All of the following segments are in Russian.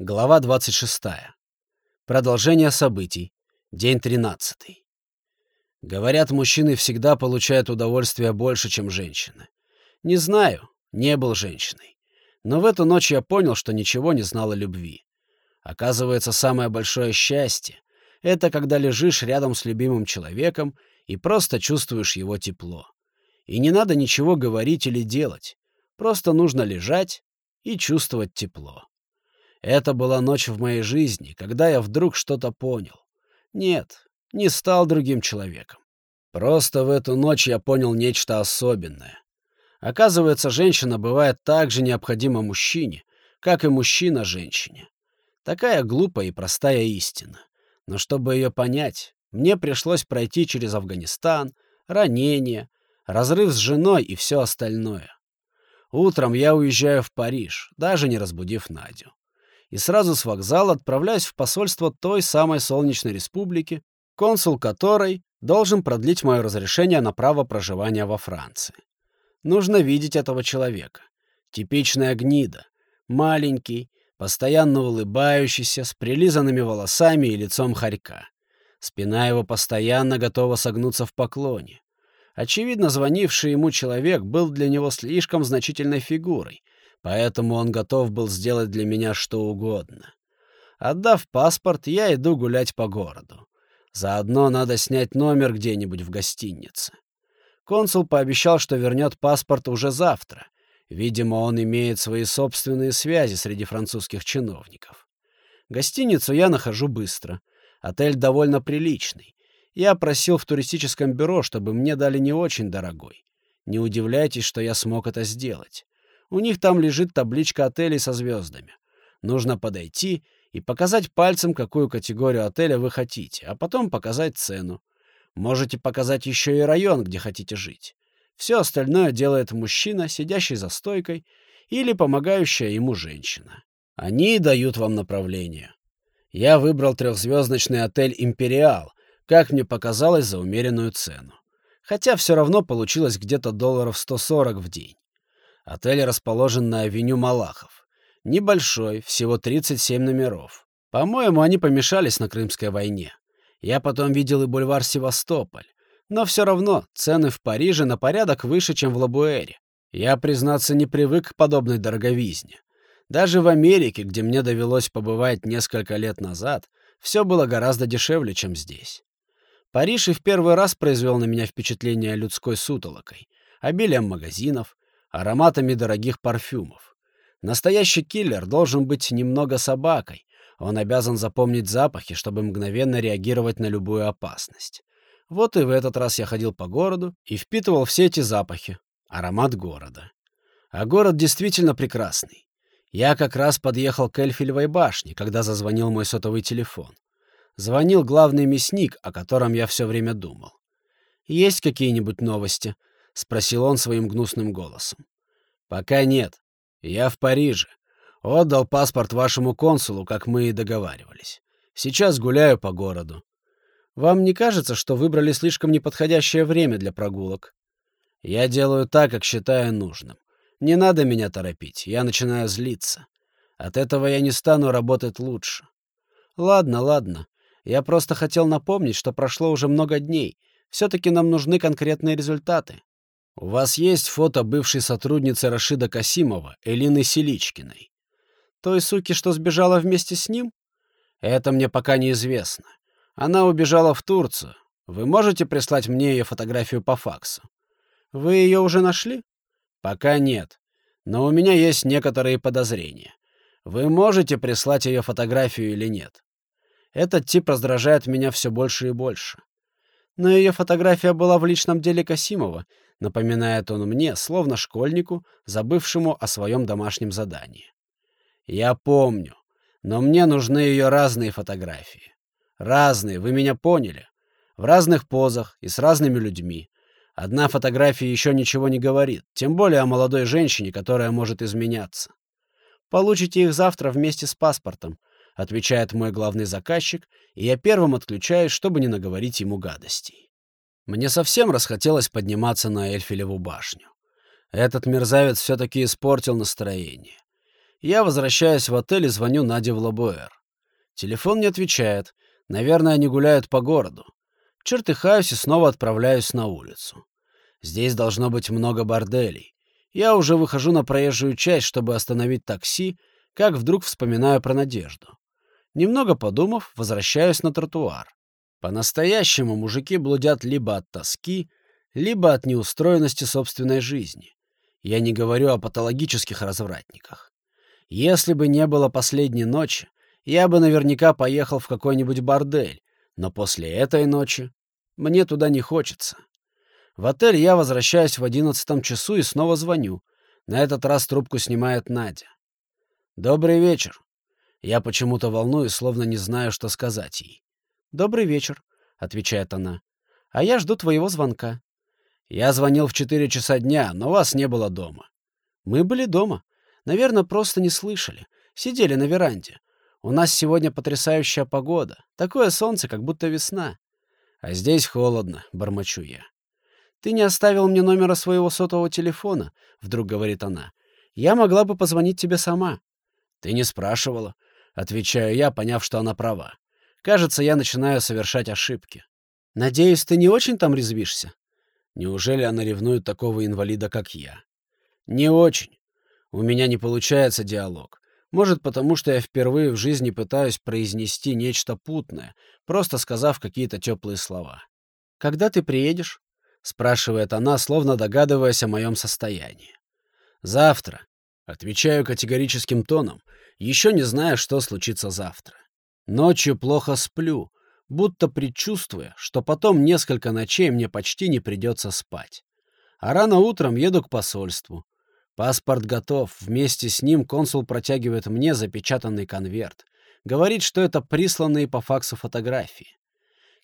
Глава 26. Продолжение событий. День 13. Говорят, мужчины всегда получают удовольствие больше, чем женщины. Не знаю, не был женщиной. Но в эту ночь я понял, что ничего не знал о любви. Оказывается, самое большое счастье — это когда лежишь рядом с любимым человеком и просто чувствуешь его тепло. И не надо ничего говорить или делать. Просто нужно лежать и чувствовать тепло. Это была ночь в моей жизни, когда я вдруг что-то понял. Нет, не стал другим человеком. Просто в эту ночь я понял нечто особенное. Оказывается, женщина бывает так же необходима мужчине, как и мужчина женщине. Такая глупая и простая истина. Но чтобы ее понять, мне пришлось пройти через Афганистан, ранение, разрыв с женой и все остальное. Утром я уезжаю в Париж, даже не разбудив Надю и сразу с вокзала отправляюсь в посольство той самой Солнечной Республики, консул которой должен продлить мое разрешение на право проживания во Франции. Нужно видеть этого человека. Типичная гнида. Маленький, постоянно улыбающийся, с прилизанными волосами и лицом хорька. Спина его постоянно готова согнуться в поклоне. Очевидно, звонивший ему человек был для него слишком значительной фигурой, поэтому он готов был сделать для меня что угодно. Отдав паспорт, я иду гулять по городу. Заодно надо снять номер где-нибудь в гостинице. Консул пообещал, что вернет паспорт уже завтра. Видимо, он имеет свои собственные связи среди французских чиновников. Гостиницу я нахожу быстро. Отель довольно приличный. Я просил в туристическом бюро, чтобы мне дали не очень дорогой. Не удивляйтесь, что я смог это сделать. У них там лежит табличка отелей со звездами. Нужно подойти и показать пальцем, какую категорию отеля вы хотите, а потом показать цену. Можете показать еще и район, где хотите жить. Все остальное делает мужчина, сидящий за стойкой, или помогающая ему женщина. Они дают вам направление. Я выбрал трехзвездочный отель «Империал», как мне показалось, за умеренную цену. Хотя все равно получилось где-то долларов 140 в день. Отель расположен на авеню Малахов. Небольшой, всего 37 номеров. По-моему, они помешались на Крымской войне. Я потом видел и бульвар Севастополь. Но все равно цены в Париже на порядок выше, чем в Лабуэре. Я, признаться, не привык к подобной дороговизне. Даже в Америке, где мне довелось побывать несколько лет назад, все было гораздо дешевле, чем здесь. Париж и в первый раз произвел на меня впечатление людской сутолокой, обилием магазинов, ароматами дорогих парфюмов. Настоящий киллер должен быть немного собакой. Он обязан запомнить запахи, чтобы мгновенно реагировать на любую опасность. Вот и в этот раз я ходил по городу и впитывал все эти запахи. Аромат города. А город действительно прекрасный. Я как раз подъехал к Эльфелевой башне, когда зазвонил мой сотовый телефон. Звонил главный мясник, о котором я все время думал. «Есть какие-нибудь новости?» — спросил он своим гнусным голосом. «Пока нет. Я в Париже. Отдал паспорт вашему консулу, как мы и договаривались. Сейчас гуляю по городу. Вам не кажется, что выбрали слишком неподходящее время для прогулок? Я делаю так, как считаю нужным. Не надо меня торопить, я начинаю злиться. От этого я не стану работать лучше. Ладно, ладно. Я просто хотел напомнить, что прошло уже много дней. Все-таки нам нужны конкретные результаты. У вас есть фото бывшей сотрудницы Рашида Касимова, Элины Селичкиной? Той суки, что сбежала вместе с ним? Это мне пока неизвестно. Она убежала в Турцию. Вы можете прислать мне ее фотографию по факсу? Вы ее уже нашли? Пока нет. Но у меня есть некоторые подозрения. Вы можете прислать ее фотографию или нет? Этот тип раздражает меня все больше и больше. Но ее фотография была в личном деле Касимова, напоминает он мне, словно школьнику, забывшему о своем домашнем задании. Я помню, но мне нужны ее разные фотографии. Разные, вы меня поняли. В разных позах и с разными людьми. Одна фотография еще ничего не говорит, тем более о молодой женщине, которая может изменяться. Получите их завтра вместе с паспортом, отвечает мой главный заказчик, и я первым отключаюсь, чтобы не наговорить ему гадостей. Мне совсем расхотелось подниматься на Эльфелеву башню. Этот мерзавец все-таки испортил настроение. Я возвращаюсь в отель и звоню Наде в Лабуэр. Телефон не отвечает. Наверное, они гуляют по городу. Чертыхаюсь и снова отправляюсь на улицу. Здесь должно быть много борделей. Я уже выхожу на проезжую часть, чтобы остановить такси, как вдруг вспоминаю про Надежду. Немного подумав, возвращаюсь на тротуар. По-настоящему мужики блудят либо от тоски, либо от неустроенности собственной жизни. Я не говорю о патологических развратниках. Если бы не было последней ночи, я бы наверняка поехал в какой-нибудь бордель, но после этой ночи мне туда не хочется. В отель я возвращаюсь в одиннадцатом часу и снова звоню. На этот раз трубку снимает Надя. «Добрый вечер». Я почему-то волнуюсь, словно не знаю, что сказать ей. «Добрый вечер», — отвечает она. «А я жду твоего звонка». «Я звонил в четыре часа дня, но вас не было дома». «Мы были дома. Наверное, просто не слышали. Сидели на веранде. У нас сегодня потрясающая погода. Такое солнце, как будто весна. А здесь холодно, бормочу я. Ты не оставил мне номера своего сотового телефона, вдруг говорит она. Я могла бы позвонить тебе сама. Ты не спрашивала, отвечаю я, поняв, что она права. Кажется, я начинаю совершать ошибки. Надеюсь, ты не очень там резвишься? Неужели она ревнует такого инвалида, как я? Не очень. У меня не получается диалог. Может, потому что я впервые в жизни пытаюсь произнести нечто путное, просто сказав какие-то теплые слова. «Когда ты приедешь?» — спрашивает она, словно догадываясь о моем состоянии. «Завтра», — отвечаю категорическим тоном, еще не зная, что случится завтра. Ночью плохо сплю, будто предчувствуя, что потом несколько ночей мне почти не придется спать. А рано утром еду к посольству. Паспорт готов. Вместе с ним консул протягивает мне запечатанный конверт. Говорит, что это присланные по факсу фотографии.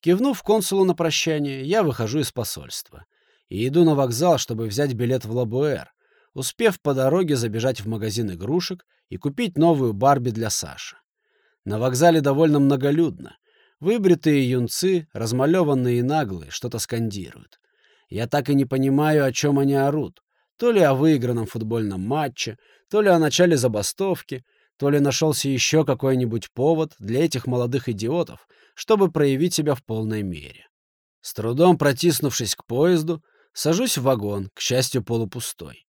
Кивнув консулу на прощание, я выхожу из посольства. И иду на вокзал, чтобы взять билет в Лабуэр, успев по дороге забежать в магазин игрушек и купить новую Барби для Саши. На вокзале довольно многолюдно. Выбритые юнцы, размалеванные и наглые, что-то скандируют. Я так и не понимаю, о чем они орут. То ли о выигранном футбольном матче, то ли о начале забастовки, то ли нашелся еще какой-нибудь повод для этих молодых идиотов, чтобы проявить себя в полной мере. С трудом протиснувшись к поезду, сажусь в вагон, к счастью, полупустой.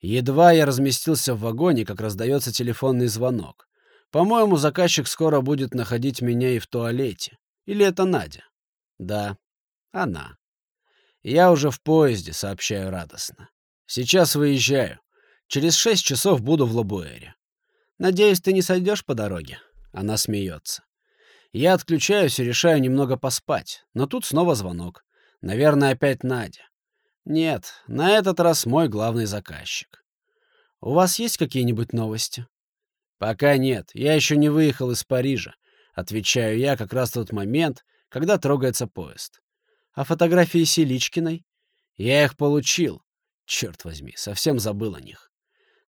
Едва я разместился в вагоне, как раздается телефонный звонок. По-моему, заказчик скоро будет находить меня и в туалете. Или это Надя? Да, она. Я уже в поезде, сообщаю радостно. Сейчас выезжаю. Через шесть часов буду в Лабуэре. Надеюсь, ты не сойдешь по дороге? Она смеется. Я отключаюсь и решаю немного поспать, но тут снова звонок. Наверное, опять Надя. Нет, на этот раз мой главный заказчик. У вас есть какие-нибудь новости? Пока нет, я еще не выехал из Парижа. Отвечаю я как раз в тот момент, когда трогается поезд. А фотографии Селичкиной? Я их получил. Черт возьми, совсем забыл о них.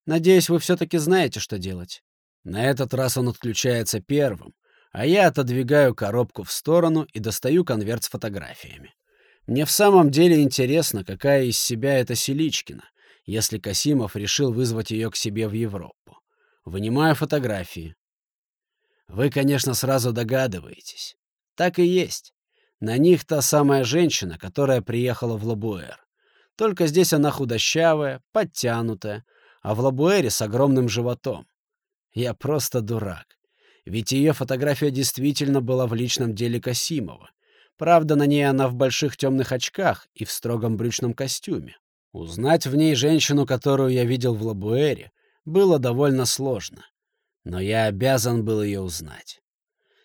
Надеюсь, вы все-таки знаете, что делать. На этот раз он отключается первым, а я отодвигаю коробку в сторону и достаю конверт с фотографиями. Мне в самом деле интересно, какая из себя эта Селичкина, если Касимов решил вызвать ее к себе в Европу. Вынимаю фотографии. Вы, конечно, сразу догадываетесь. Так и есть. На них та самая женщина, которая приехала в Лабуэр. Только здесь она худощавая, подтянутая, а в Лабуэре с огромным животом. Я просто дурак. Ведь ее фотография действительно была в личном деле Касимова. Правда, на ней она в больших темных очках и в строгом брючном костюме. Узнать в ней женщину, которую я видел в Лабуэре, было довольно сложно. Но я обязан был ее узнать.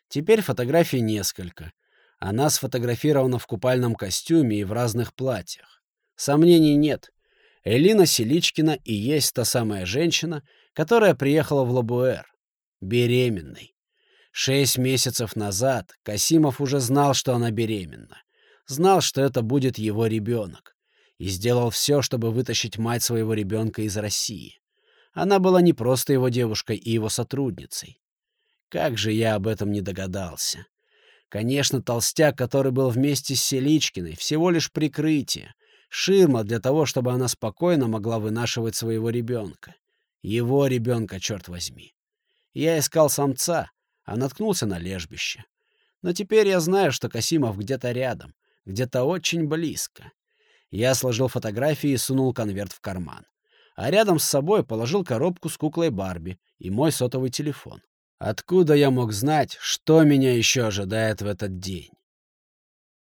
Теперь фотографий несколько. Она сфотографирована в купальном костюме и в разных платьях. Сомнений нет. Элина Селичкина и есть та самая женщина, которая приехала в Лабуэр. Беременной. Шесть месяцев назад Касимов уже знал, что она беременна. Знал, что это будет его ребенок. И сделал все, чтобы вытащить мать своего ребенка из России. Она была не просто его девушкой и его сотрудницей. Как же я об этом не догадался. Конечно, толстяк, который был вместе с Селичкиной, всего лишь прикрытие, ширма для того, чтобы она спокойно могла вынашивать своего ребенка. Его ребенка, черт возьми. Я искал самца, а наткнулся на лежбище. Но теперь я знаю, что Касимов где-то рядом, где-то очень близко. Я сложил фотографии и сунул конверт в карман. А рядом с собой положил коробку с куклой Барби и мой сотовый телефон. Откуда я мог знать, что меня еще ожидает в этот день?